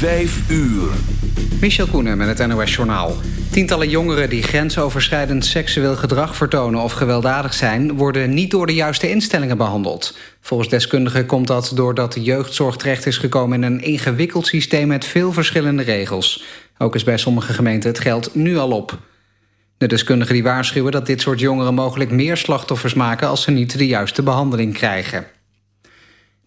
Vijf uur. Michel Koenen met het NOS-journaal. Tientallen jongeren die grensoverschrijdend seksueel gedrag vertonen... of gewelddadig zijn, worden niet door de juiste instellingen behandeld. Volgens deskundigen komt dat doordat de jeugdzorg terecht is gekomen... in een ingewikkeld systeem met veel verschillende regels. Ook is bij sommige gemeenten het geld nu al op. De deskundigen die waarschuwen dat dit soort jongeren mogelijk meer slachtoffers maken... als ze niet de juiste behandeling krijgen.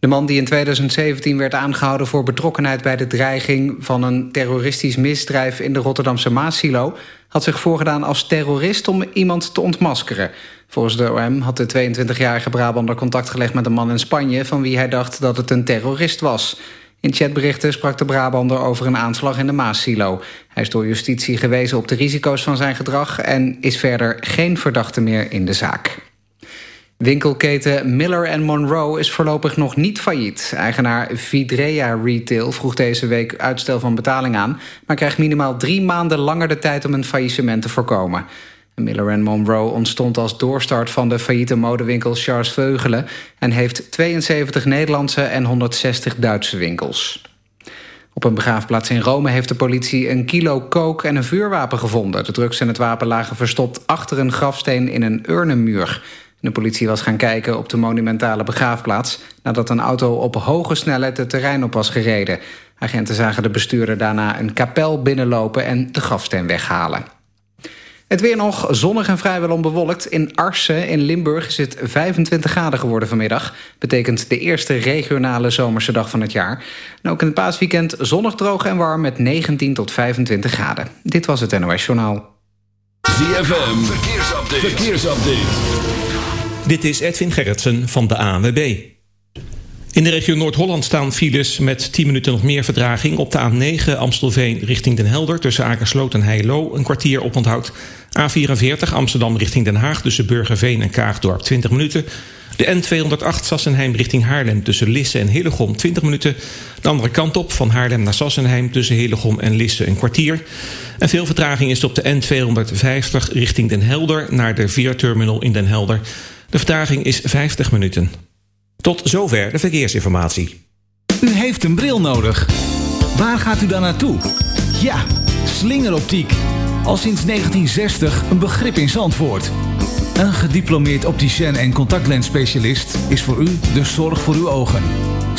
De man die in 2017 werd aangehouden voor betrokkenheid bij de dreiging van een terroristisch misdrijf in de Rotterdamse Maasilo had zich voorgedaan als terrorist om iemand te ontmaskeren. Volgens de OM had de 22-jarige Brabander contact gelegd met een man in Spanje van wie hij dacht dat het een terrorist was. In chatberichten sprak de Brabander over een aanslag in de Maasilo. Hij is door justitie gewezen op de risico's van zijn gedrag en is verder geen verdachte meer in de zaak. Winkelketen Miller Monroe is voorlopig nog niet failliet. Eigenaar Vidrea Retail vroeg deze week uitstel van betaling aan... maar krijgt minimaal drie maanden langer de tijd om een faillissement te voorkomen. Miller Monroe ontstond als doorstart van de failliete modewinkel Charles Veugelen... en heeft 72 Nederlandse en 160 Duitse winkels. Op een begraafplaats in Rome heeft de politie een kilo kook en een vuurwapen gevonden. De drugs en het wapen lagen verstopt achter een grafsteen in een urnenmuur... De politie was gaan kijken op de monumentale begraafplaats... nadat een auto op hoge snelheid het terrein op was gereden. Agenten zagen de bestuurder daarna een kapel binnenlopen... en de grafsteen weghalen. Het weer nog zonnig en vrijwel onbewolkt. In Arsen in Limburg is het 25 graden geworden vanmiddag. Betekent de eerste regionale zomerse dag van het jaar. En ook in het paasweekend zonnig, droog en warm met 19 tot 25 graden. Dit was het NOS Journaal. ZFM, verkeersupdate. Dit is Edwin Gerritsen van de ANWB. In de regio Noord-Holland staan files met 10 minuten nog meer verdraging. Op de A9 Amstelveen richting Den Helder tussen Akersloot en Heilo een kwartier op onthoud. A44 Amsterdam richting Den Haag tussen Burgerveen en Kaagdorp 20 minuten. De N208 Sassenheim richting Haarlem tussen Lisse en Hillegom 20 minuten. De andere kant op van Haarlem naar Sassenheim tussen Hillegom en Lisse een kwartier. En veel vertraging is op de N250 richting Den Helder naar de Veerterminal in Den Helder. De vertraging is 50 minuten. Tot zover de verkeersinformatie. U heeft een bril nodig. Waar gaat u dan naartoe? Ja, slingeroptiek. Al sinds 1960 een begrip in Zandvoort. Een gediplomeerd opticien en contactlensspecialist is voor u de zorg voor uw ogen.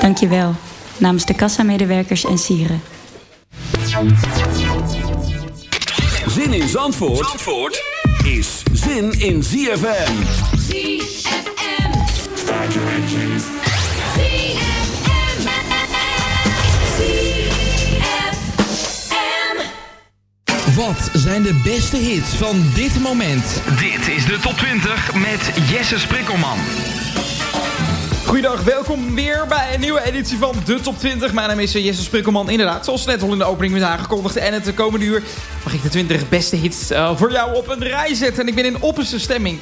Dank je wel. Namens de kassamedewerkers en sieren. Zin in Zandvoort, Zandvoort is zin in ZFM. ZFM. Wat zijn de beste hits van dit moment? Dit is de top 20 met Jesse Sprikkelman. Goedendag, welkom weer bij een nieuwe editie van de Top 20. Mijn naam is Jesse Sprikkelman, inderdaad, zoals net al in de opening werd aangekondigd. En het komende uur mag ik de 20 beste hits uh, voor jou op een rij zetten. En ik ben in opperste stemming.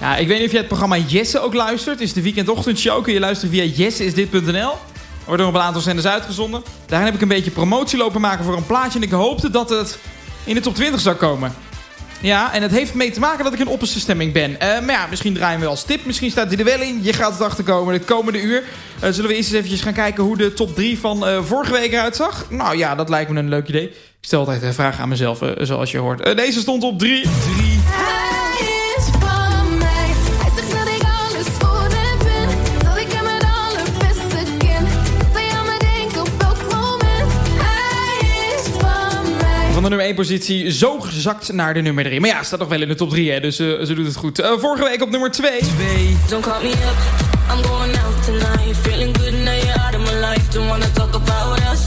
Ja, ik weet niet of jij het programma Jesse ook luistert. Het is de weekendochtendshow, kun je luisteren via jesseisdit.nl. Wordt er op een aantal zenders uitgezonden. Daarin heb ik een beetje promotie lopen maken voor een plaatje. En ik hoopte dat het in de top 20 zou komen. Ja, en het heeft mee te maken dat ik in opperste stemming ben. Uh, maar ja, misschien draaien we als tip. Misschien staat hij er wel in. Je gaat het achterkomen de komende uur. Uh, zullen we eerst eens eventjes gaan kijken hoe de top 3 van uh, vorige week eruit zag? Nou ja, dat lijkt me een leuk idee. Ik stel altijd een vraag aan mezelf, zoals je hoort. deze stond op 3. 3. De nummer 1 positie zo gezakt naar de nummer 3. Maar ja, staat nog wel in de top 3, hè, dus uh, ze doet het goed. Uh, vorige week op nummer 2. 2. Don't call me up, I'm going out tonight. Feeling good now you're out of my life. Don't wanna talk about us.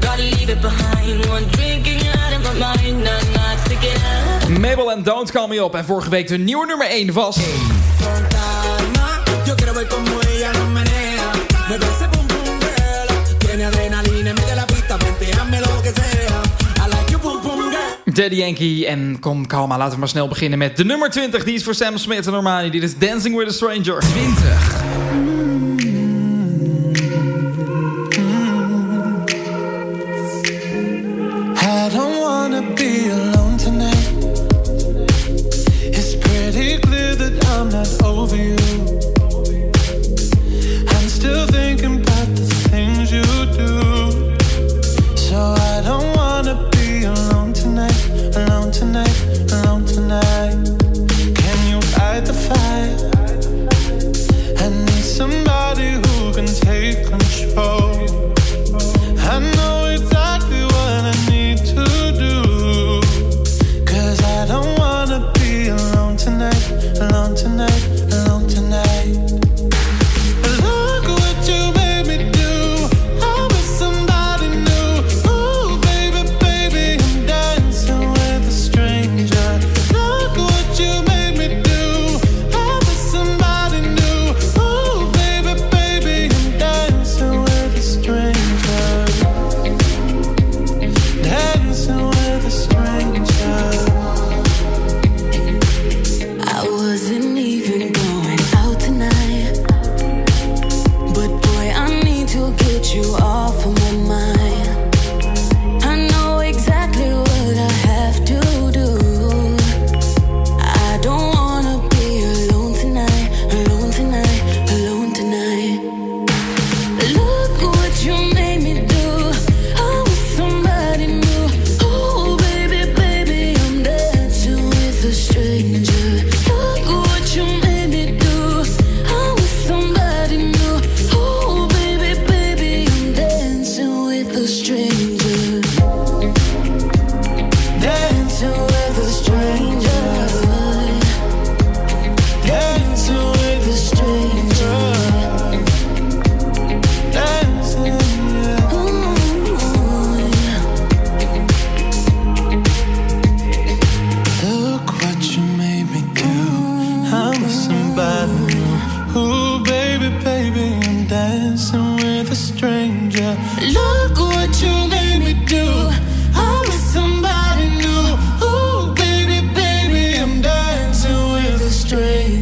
Gotta leave it behind. One drink and you're out of my mind. Not, not to get up. Mabel en Don't Call Me Up. En vorige week de nieuwe nummer 1 was... Hey. Daddy Yankee en Kom Kalma. Laten we maar snel beginnen met de nummer 20. Die is voor Sam Smith en Normani. Dit is Dancing with a Stranger. 20. I don't wanna be alone tonight It's pretty clear that I'm not over you I'm still thinking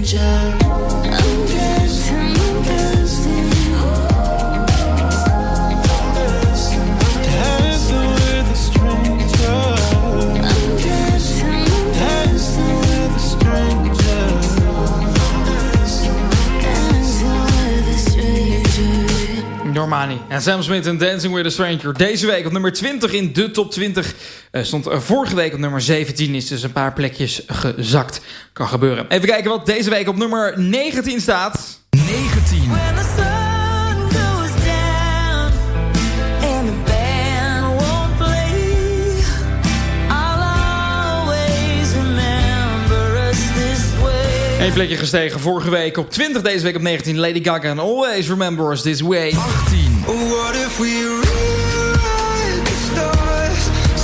stranger. En Sam Smith en Dancing with a Stranger. Deze week op nummer 20 in de top 20. Uh, stond uh, vorige week op nummer 17. Is dus een paar plekjes gezakt. Kan gebeuren. Even kijken wat deze week op nummer 19 staat. 19. Eén plekje gestegen vorige week op 20, deze week op 19. Lady Gaga en Always Remember Us This Way. 18. What if we rewrite the stars?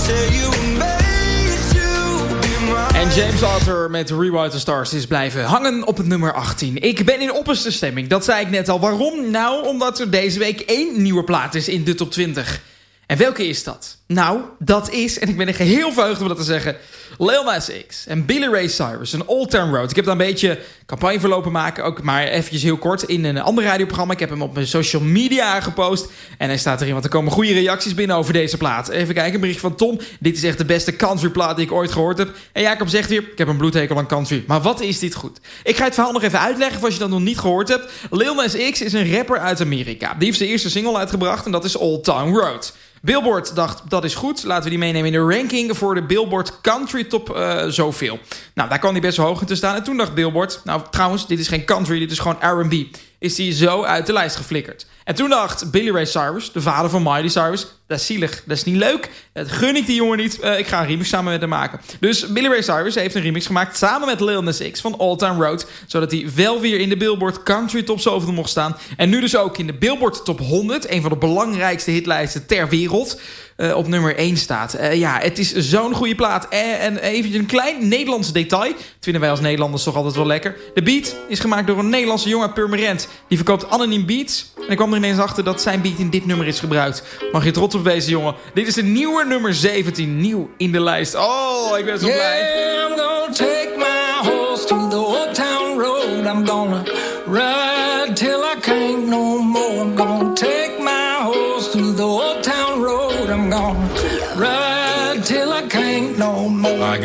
Say you made to be mine. En James Arthur met Rewrite the Stars is blijven hangen op het nummer 18. Ik ben in opperste stemming, dat zei ik net al. Waarom? Nou, omdat er deze week één nieuwe plaat is in de top 20. En welke is dat? Nou, dat is, en ik ben er geheel verheugd om dat te zeggen... Lil Nas X en Billy Ray Cyrus, een Old Town Road. Ik heb daar een beetje campagne voor lopen maken, ook maar eventjes heel kort in een ander radioprogramma. Ik heb hem op mijn social media gepost en hij staat erin, want er komen goede reacties binnen over deze plaat. Even kijken, een bericht van Tom. Dit is echt de beste country plaat die ik ooit gehoord heb. En Jacob zegt weer, ik heb een bloedhekel aan country. Maar wat is dit goed? Ik ga het verhaal nog even uitleggen voor als je dat nog niet gehoord hebt. Lil Nas X is een rapper uit Amerika. Die heeft zijn eerste single uitgebracht en dat is Old Town Road. Billboard dacht, dat is goed. Laten we die meenemen in de ranking voor de Billboard Country Top uh, zoveel. Nou, daar kwam hij best wel hoog in te staan. En toen dacht Billboard, nou trouwens, dit is geen country, dit is gewoon R&B. Is hij zo uit de lijst geflikkerd. En toen dacht Billy Ray Cyrus, de vader van Miley Cyrus... dat is zielig, dat is niet leuk, dat gun ik die jongen niet. Uh, ik ga een remix samen met hem maken. Dus Billy Ray Cyrus heeft een remix gemaakt samen met Lil Nas X van All Time Road... zodat hij wel weer in de Billboard Country Top zoveel mocht staan. En nu dus ook in de Billboard Top 100... een van de belangrijkste hitlijsten ter wereld... Uh, op nummer 1 staat. Uh, ja, het is zo'n goede plaat. En, en even een klein Nederlands detail. Dat vinden wij als Nederlanders toch altijd wel lekker. De beat is gemaakt door een Nederlandse jongen, Purmerend. Die verkoopt anoniem beats. En ik kwam er ineens achter dat zijn beat in dit nummer is gebruikt. Mag je trots op wezen, jongen. Dit is de nieuwe nummer 17. Nieuw in de lijst. Oh, ik ben zo yeah, blij. I'm gonna take my horse to the old town road. I'm gonna ride till I can't no more.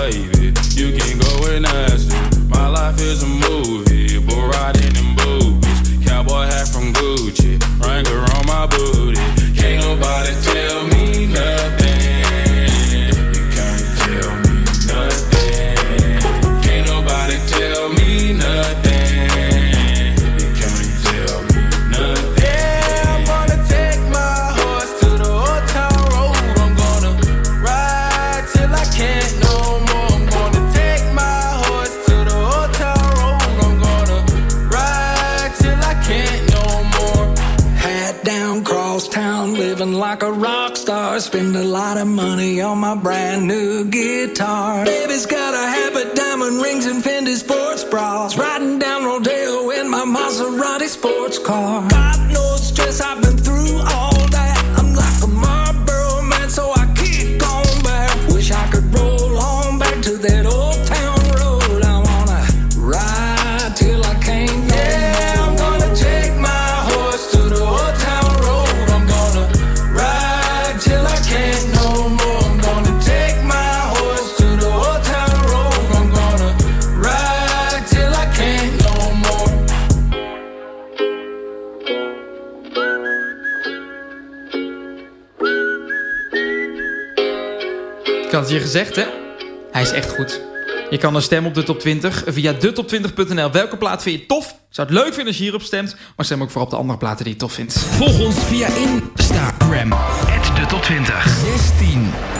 baby, you can go and ask her. My life is a movie, bull riding in brand new gezegd, hè? Hij is echt goed. Je kan een stem op de top 20 via detop20.nl. Welke plaat vind je tof? Ik zou het leuk vinden als je hierop stemt. Maar stem ook voor op de andere platen die je tof vindt. Volg ons via Instagram. de top 20. 16.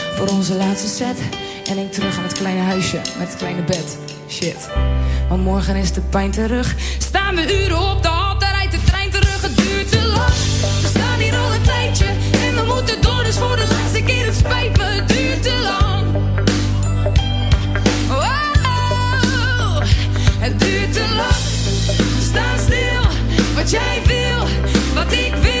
voor onze laatste set. En denk terug aan het kleine huisje met het kleine bed. Shit. Maar morgen is de pijn terug. Staan we uren op de hal, dan rijdt de trein terug. Het duurt te lang. We staan hier al een tijdje. En we moeten door, dus voor de laatste keer. Het spijt me, het duurt te lang. Wow, het duurt te lang. We staan stil. Wat jij wil, wat ik wil.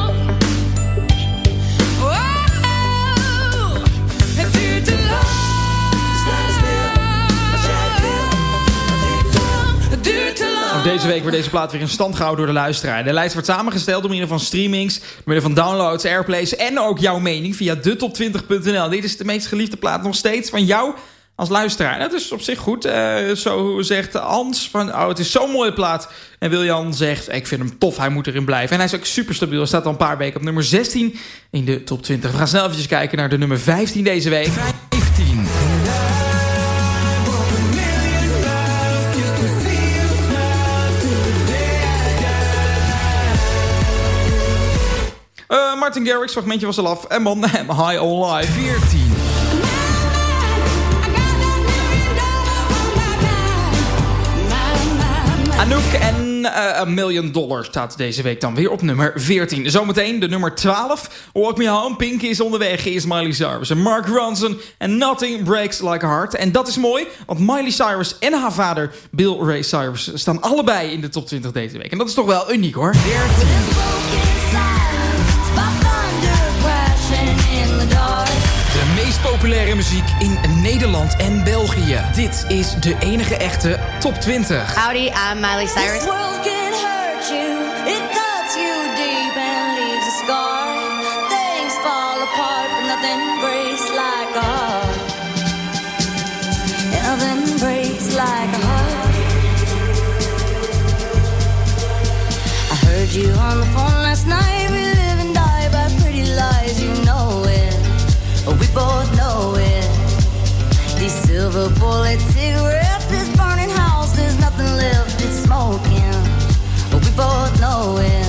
Deze week wordt deze plaat weer in stand gehouden door de luisteraar. De lijst wordt samengesteld door middel van streamings, door middel van downloads, airplays en ook jouw mening via detop20.nl. Dit is de meest geliefde plaat nog steeds van jou als luisteraar. Dat is op zich goed. Eh, zo zegt Hans van, oh het is zo'n mooie plaat. En Wiljan zegt, ik vind hem tof, hij moet erin blijven. En hij is ook super stabiel. Hij staat al een paar weken op nummer 16 in de top 20. We gaan snel even kijken naar de nummer 15 deze week. 15. Eh, Martin Garrix, fragmentje was al af. En man, High on Life. 14. Anouk en eh, A Million Dollar staat deze week dan weer op nummer 14. Zometeen de nummer 12. Walk Me Home, Pink is onderweg, is Miley Cyrus. En Mark Ronson en Nothing Breaks Like a Heart. En dat is mooi, want Miley Cyrus en haar vader Bill Ray Cyrus... staan allebei in de top 20 deze week. En dat is toch wel uniek hoor. 13. Meest populaire muziek in Nederland en België. Dit is de enige echte top 20. Howdy, I'm Miley Cyrus. This world can hurt you, it cuts you deep and leaves a scar. Things fall apart, but nothing breaks like a heart. Nothing breaks like a heart. I heard you on the phone silver bullet cigarettes, this burning house, there's nothing left, it's smoking. But We both know it.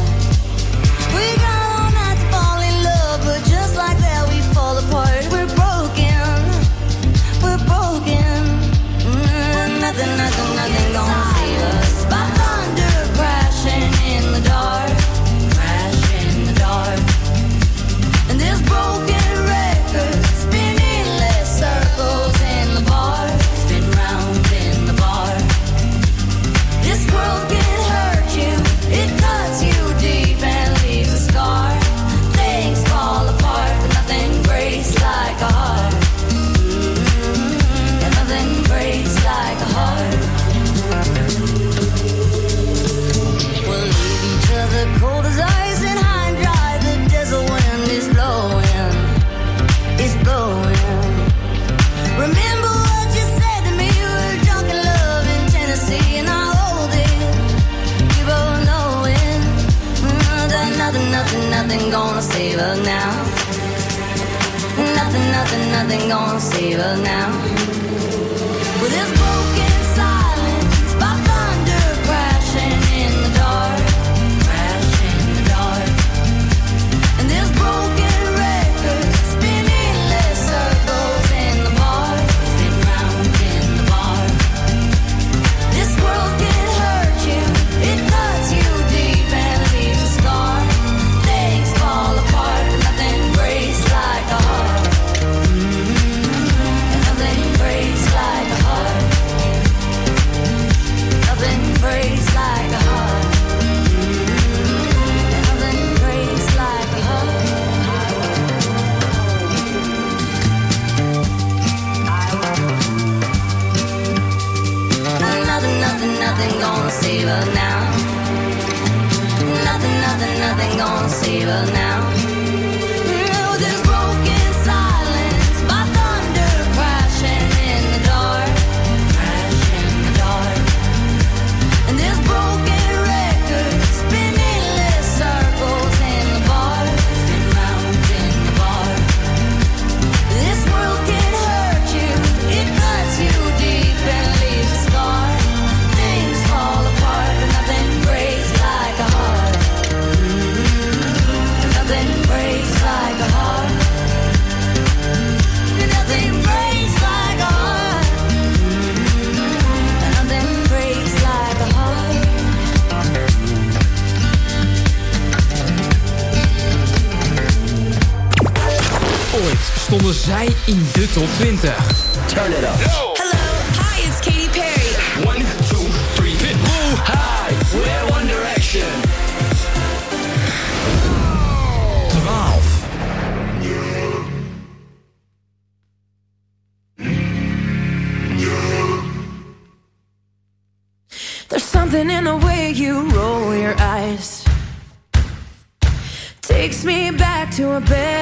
Nothing gonna save her now. Stonden zij in de top 20. Turn it up. Hello, hi, it's Katy Perry. One, two, three, Pitbull. Hi, we're One Direction. 12. There's something in the way you roll your eyes. Takes me back to a better time.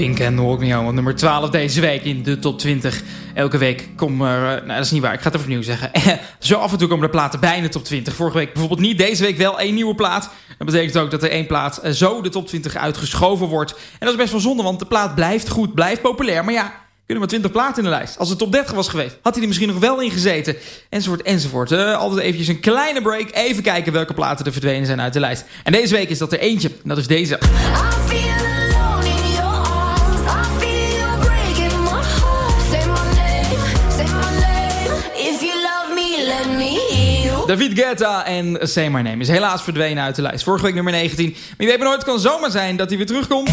Pink en Walk Me Home nummer 12 deze week in de top 20. Elke week kom er... Nou, dat is niet waar. Ik ga het even opnieuw zeggen. Zo af en toe komen er platen bij in de top 20. Vorige week bijvoorbeeld niet. Deze week wel één nieuwe plaat. Dat betekent ook dat er één plaat eh, zo de top 20 uitgeschoven wordt. En dat is best wel zonde, want de plaat blijft goed, blijft populair. Maar ja, kunnen maar 20 platen in de lijst. Als het top 30 was geweest, had hij er misschien nog wel in gezeten. Enzovoort, enzovoort. Eh, altijd eventjes een kleine break. Even kijken welke platen er verdwenen zijn uit de lijst. En deze week is dat er eentje. En dat is deze. David Guetta en Say My Name is helaas verdwenen uit de lijst. Vorige week nummer 19. Maar je weet maar nooit, het kan zomaar zijn dat hij weer terugkomt.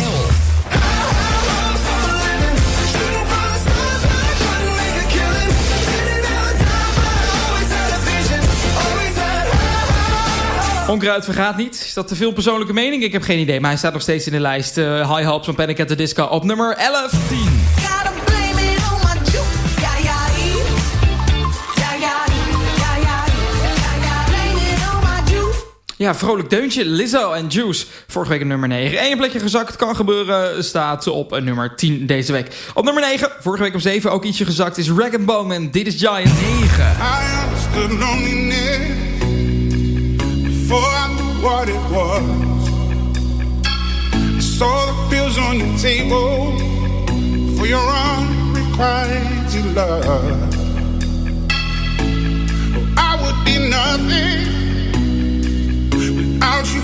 Onkruid vergaat niet. Is dat te veel persoonlijke mening? Ik heb geen idee, maar hij staat nog steeds in de lijst. Eh, High Hopes van Panic at the Disco op nummer 11. 10. Ja, vrolijk deuntje. Lizzo en Juice. Vorige week op nummer 9. Eén plekje gezakt. Kan gebeuren. Staat op eh, nummer 10 deze week. Op nummer 9. Vorige week op 7. Ook ietsje gezakt. Is Rag Bowman. Dit is Giant 9. saw the pills on your table for your unrequited love. Oh, I would be nothing.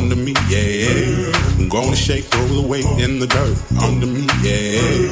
under me, yeah. I'm gonna shake, roll away in the dirt under me, yeah.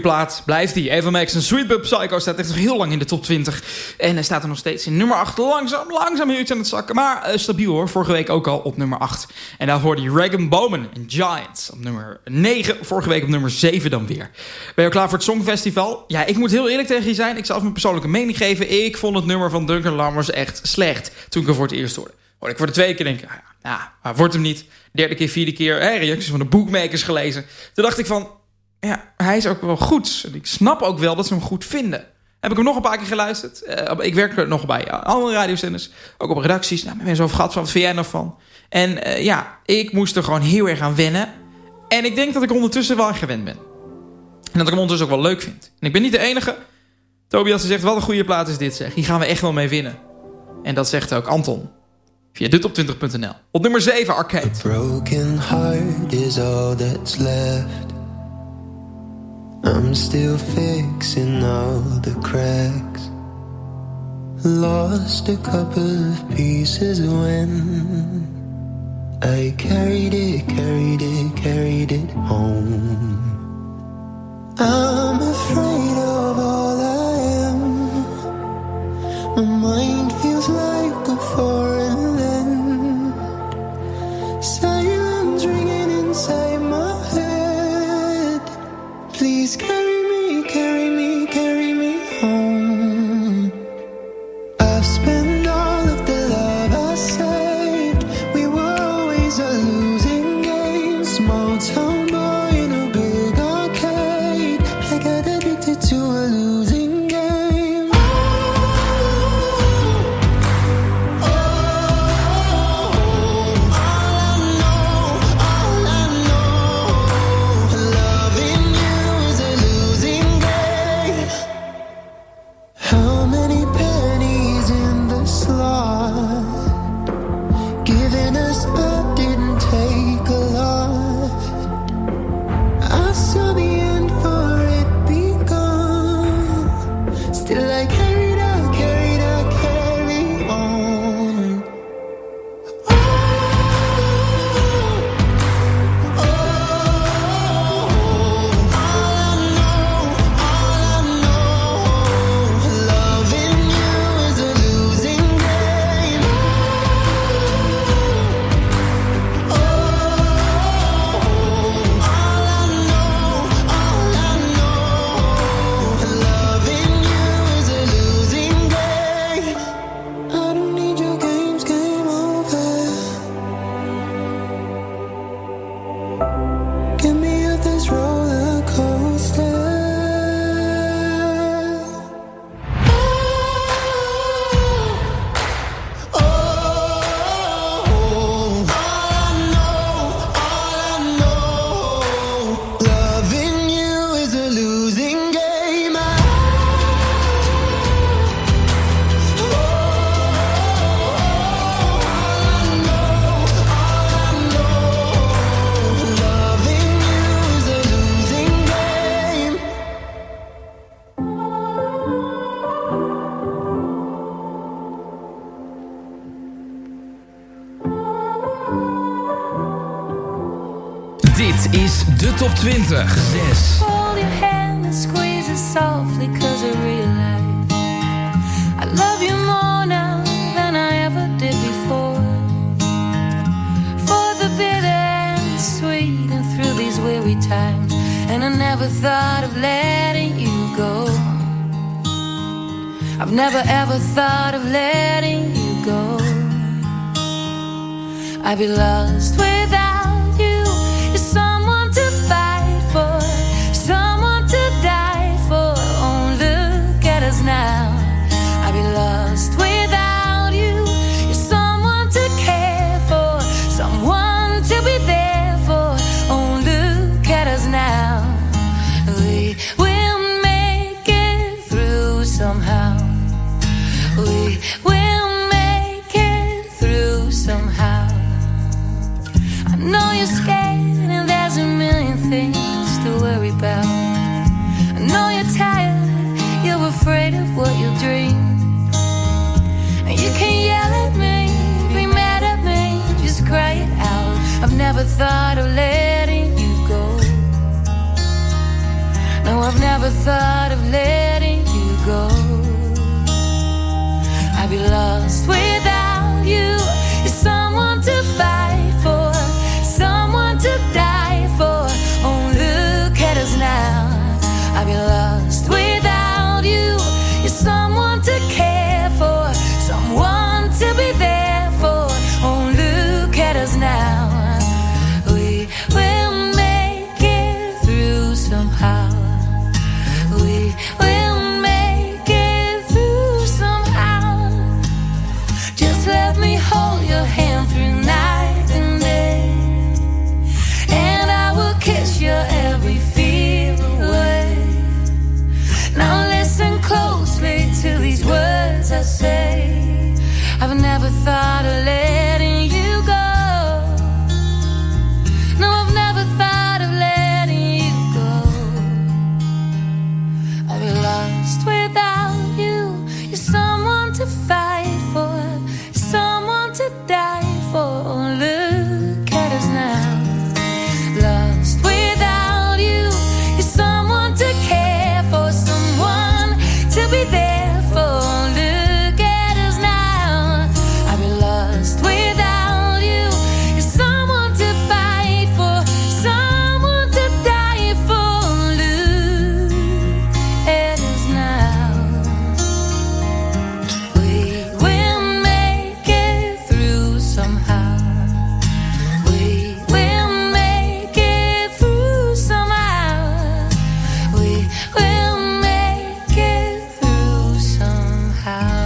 Plaat blijft die. Eva Max en Sweet Bub Psycho staat echt nog heel lang in de top 20. En hij staat er nog steeds in nummer 8. Langzaam, langzaam iets aan het zakken. Maar uh, stabiel hoor. Vorige week ook al op nummer 8. En daar hoorde je Regan Bowman en Giants op nummer 9. Vorige week op nummer 7 dan weer. Ben je klaar voor het Songfestival? Ja, ik moet heel eerlijk tegen je zijn. Ik zal mijn persoonlijke mening geven. Ik vond het nummer van Duncan Lammers echt slecht. Toen ik hem voor het eerst hoorde. Hoorde ik voor de tweede keer denken... Ja, maar wordt hem niet. Derde keer, vierde keer. Hè, reacties van de bookmakers gelezen. Toen dacht ik van ja, hij is ook wel goed. Ik snap ook wel dat ze hem goed vinden. Heb ik hem nog een paar keer geluisterd. Uh, ik werk er nog bij andere radiozenders. Ook op redacties. Nou, mensen over gehad van wat vind jij nou van? En uh, ja, ik moest er gewoon heel erg aan wennen. En ik denk dat ik ondertussen wel gewend ben. En dat ik hem ondertussen ook wel leuk vind. En ik ben niet de enige. Tobias zegt, wat een goede plaat is dit zeg. Hier gaan we echt wel mee winnen. En dat zegt ook Anton. Via ditop20.nl. Op nummer 7, Arcade. Broken heart is all that's left. I'm still fixing all the cracks. Lost a couple of pieces when I carried it, carried it, carried it home. I'm afraid Get me be lost never thought of letting you go. No, I've never thought of letting you go. I'd be lost without.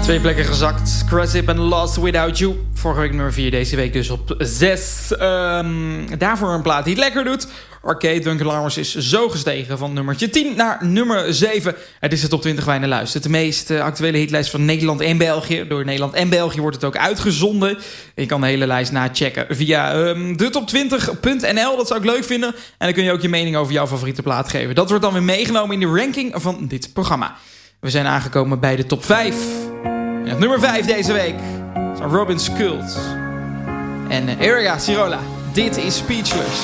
Twee plekken gezakt. Crasip en Lost Without You. Vorige week nummer 4, deze week dus op 6. Ehm, daarvoor een plaat die het lekker doet. Arcade Duncan Lawrence is zo gestegen van nummertje 10 naar nummer 7. Het is de top 20 wijnen luisteren. De meest eh, actuele hitlijst van Nederland en België. Door Nederland en België wordt het ook uitgezonden. Je kan de hele lijst nachecken via ehm, um, detop20.nl. Dat zou ik leuk vinden. En dan kun je ook je mening over jouw favoriete plaat geven. Dat wordt dan weer meegenomen in de ranking van dit programma. We zijn aangekomen bij de top 5. En op nummer 5 deze week is Robin Skult en Erika Cirola. Dit is Speechless.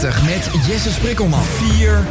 met Jesse Sprikkelman. 4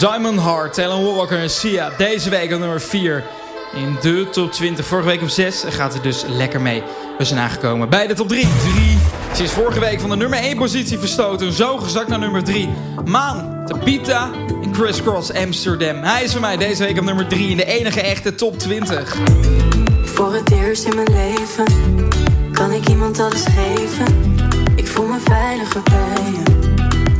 Diamond Heart, Alan Walker en Sia. Deze week op nummer 4 in de top 20. Vorige week op 6 gaat er dus lekker mee. We zijn aangekomen bij de top 3. 3. Ze is vorige week van de nummer 1 positie verstoten. Zo gezakt naar nummer 3. Maan, Tabita en Chris Cross Amsterdam. Hij is voor mij deze week op nummer 3 in de enige echte top 20. Voor het eerst in mijn leven kan ik iemand alles geven. Ik voel me veiliger bij je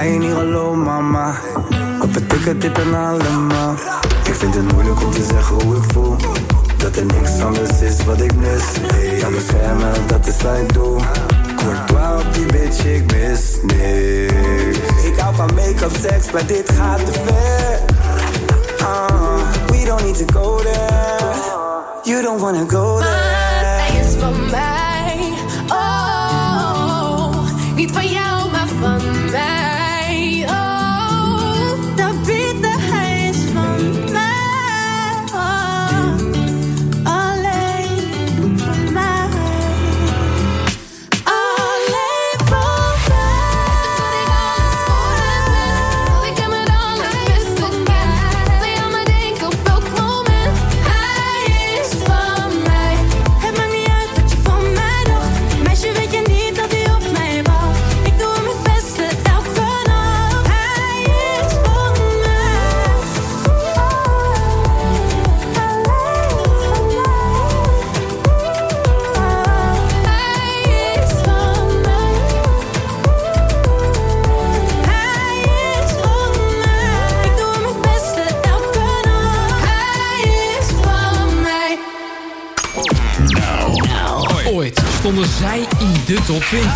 Mij niet geloof, mama. Wat betekent dit dan allemaal? Ik vind het moeilijk om te zeggen hoe ik voel. Dat er niks anders is wat ik mis. Hey, ja, beschermen, dat is wat ik doe. Courtois op die bitch, ik mis niks. Ik hou van make-up, seks, maar dit gaat te ver. Uh, we don't need to go there. You don't wanna go there. Hij is van mij. Oh, niet van jou, de top 20.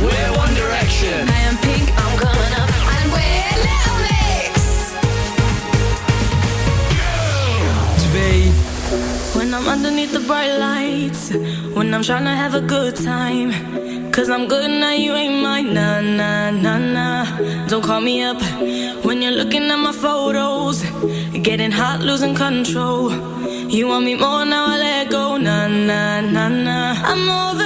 We're One Direction. I am pink, I'm coming up. And we're Little Mix. Twee. When I'm underneath the bright lights, when I'm trying to have a good time. Cause I'm good now, you ain't mine. Nah, nah, nah, nah. Don't call me up when you're looking at my photos. Getting hot, losing control. You want me more now, I let go. Nah, nah, nah, nah. I'm over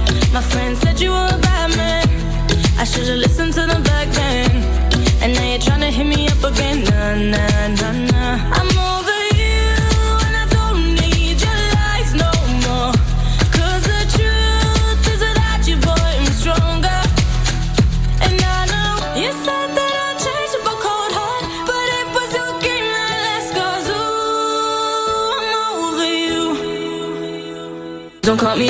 My friend said you were a bad man. I should've listened to them back then. And now you're tryna hit me up again. Nah, nah, nah, nah. I'm over you. And I don't need your lies no more. Cause the truth is without you, boy, I'm stronger. And I know you said that I'd change a cold heart, but it was your game that last. Cause ooh, I'm over you. Don't call me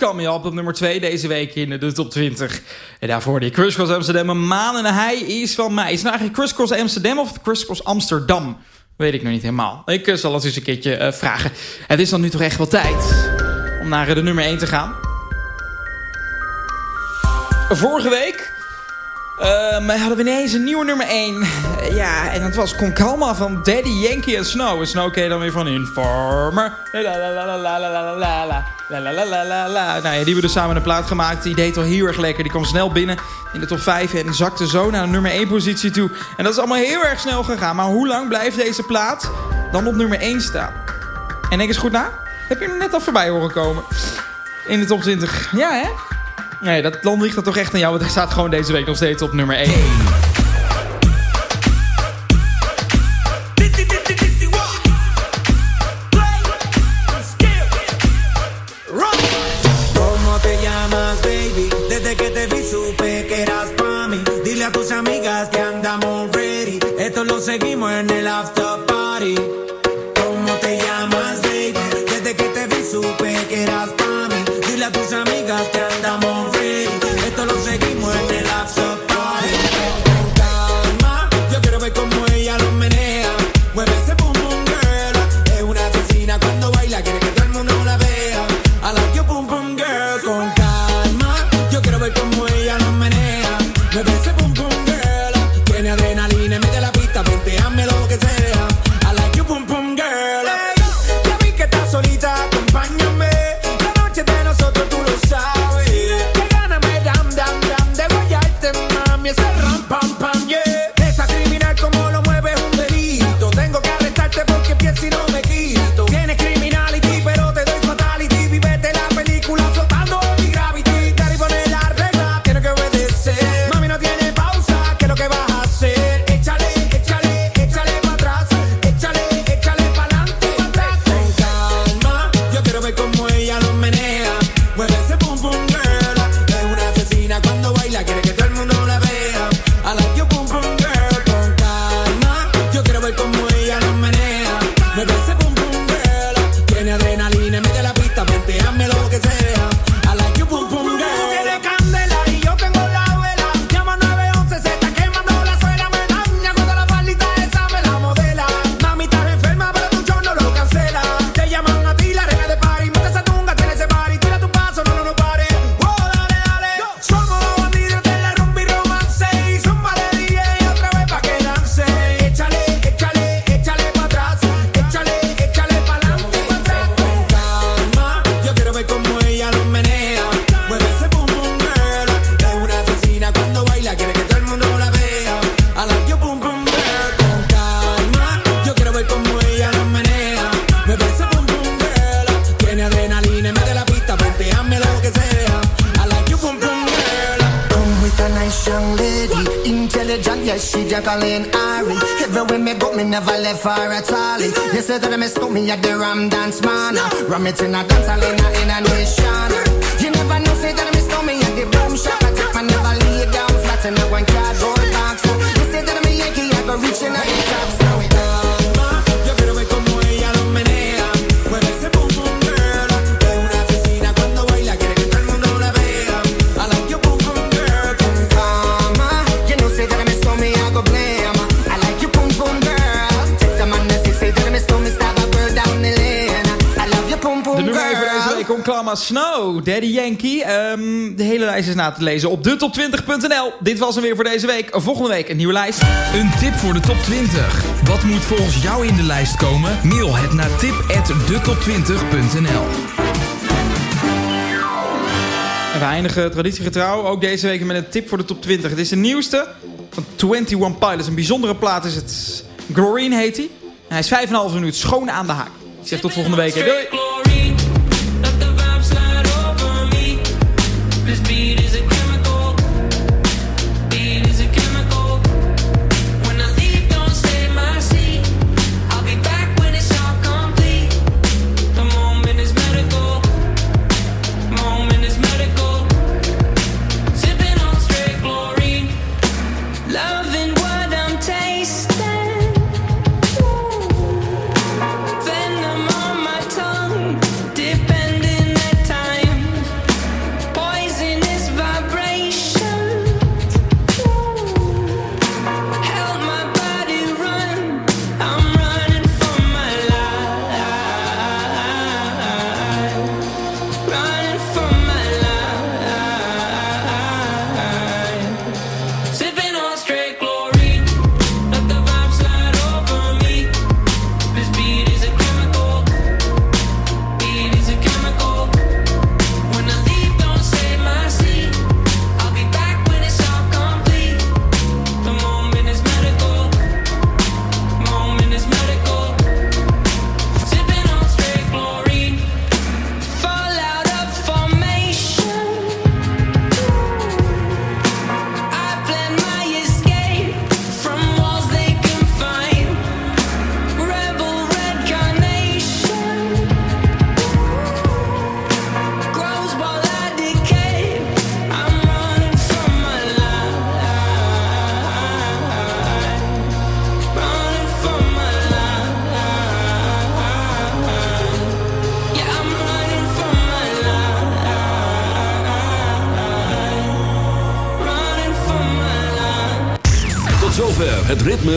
Me Up op nummer 2 deze week in de top 20. En daarvoor die Crisscross Amsterdam. Een maan en hij is van mij. Is het nou eigenlijk Crisscross Amsterdam of Crisscross Amsterdam? Weet ik nog niet helemaal. Ik eh, zal het eens een keertje eh, vragen. Het is dan nu toch echt wel tijd om naar eh, de nummer 1 te gaan. Vorige week eh, maar hadden we ineens een nieuwe nummer 1. Ja, en dat was Concalma van Daddy Yankee en Snow. En Snow ken dan weer van Informer. Nou ja, die we dus samen een plaat gemaakt. Die deed al heel erg lekker. Die kwam snel binnen in de top 5 en zakte zo naar de nummer 1 positie toe. En dat is allemaal heel erg snel gegaan. Maar hoe lang blijft deze plaat dan op nummer 1 staan? En denk eens goed na. Heb je hem net al voorbij horen komen? In de top 20. Ja, hè? Nee, dat land ligt er toch echt aan jou. Want hij staat gewoon deze week nog steeds op nummer 1. never left for at all. You said that I mistook me at the Ram Dance Man. Ram it in a dance hall in a, in a nation. You never know, say that I mistook me at the Boom Shop. I take my never lay down flat in a one cardboard box. You said that I'm a Yankee, I go reaching out the top. Snow, Daddy Yankee. Ehm, de hele lijst is na te lezen op detop20.nl. Dit was hem weer voor deze week. Volgende week een nieuwe lijst. Een tip voor de top 20. Wat moet volgens jou in de lijst komen? Mail het naar tip@detop20.nl. We eindigen traditiegetrouw ook deze week met een tip voor de top 20. Het is de nieuwste van 21 Pilots. Een bijzondere plaat is het. Green heet hij. Hij is 5,5 minuut schoon aan de haak. Ik zeg tot volgende week. Doei!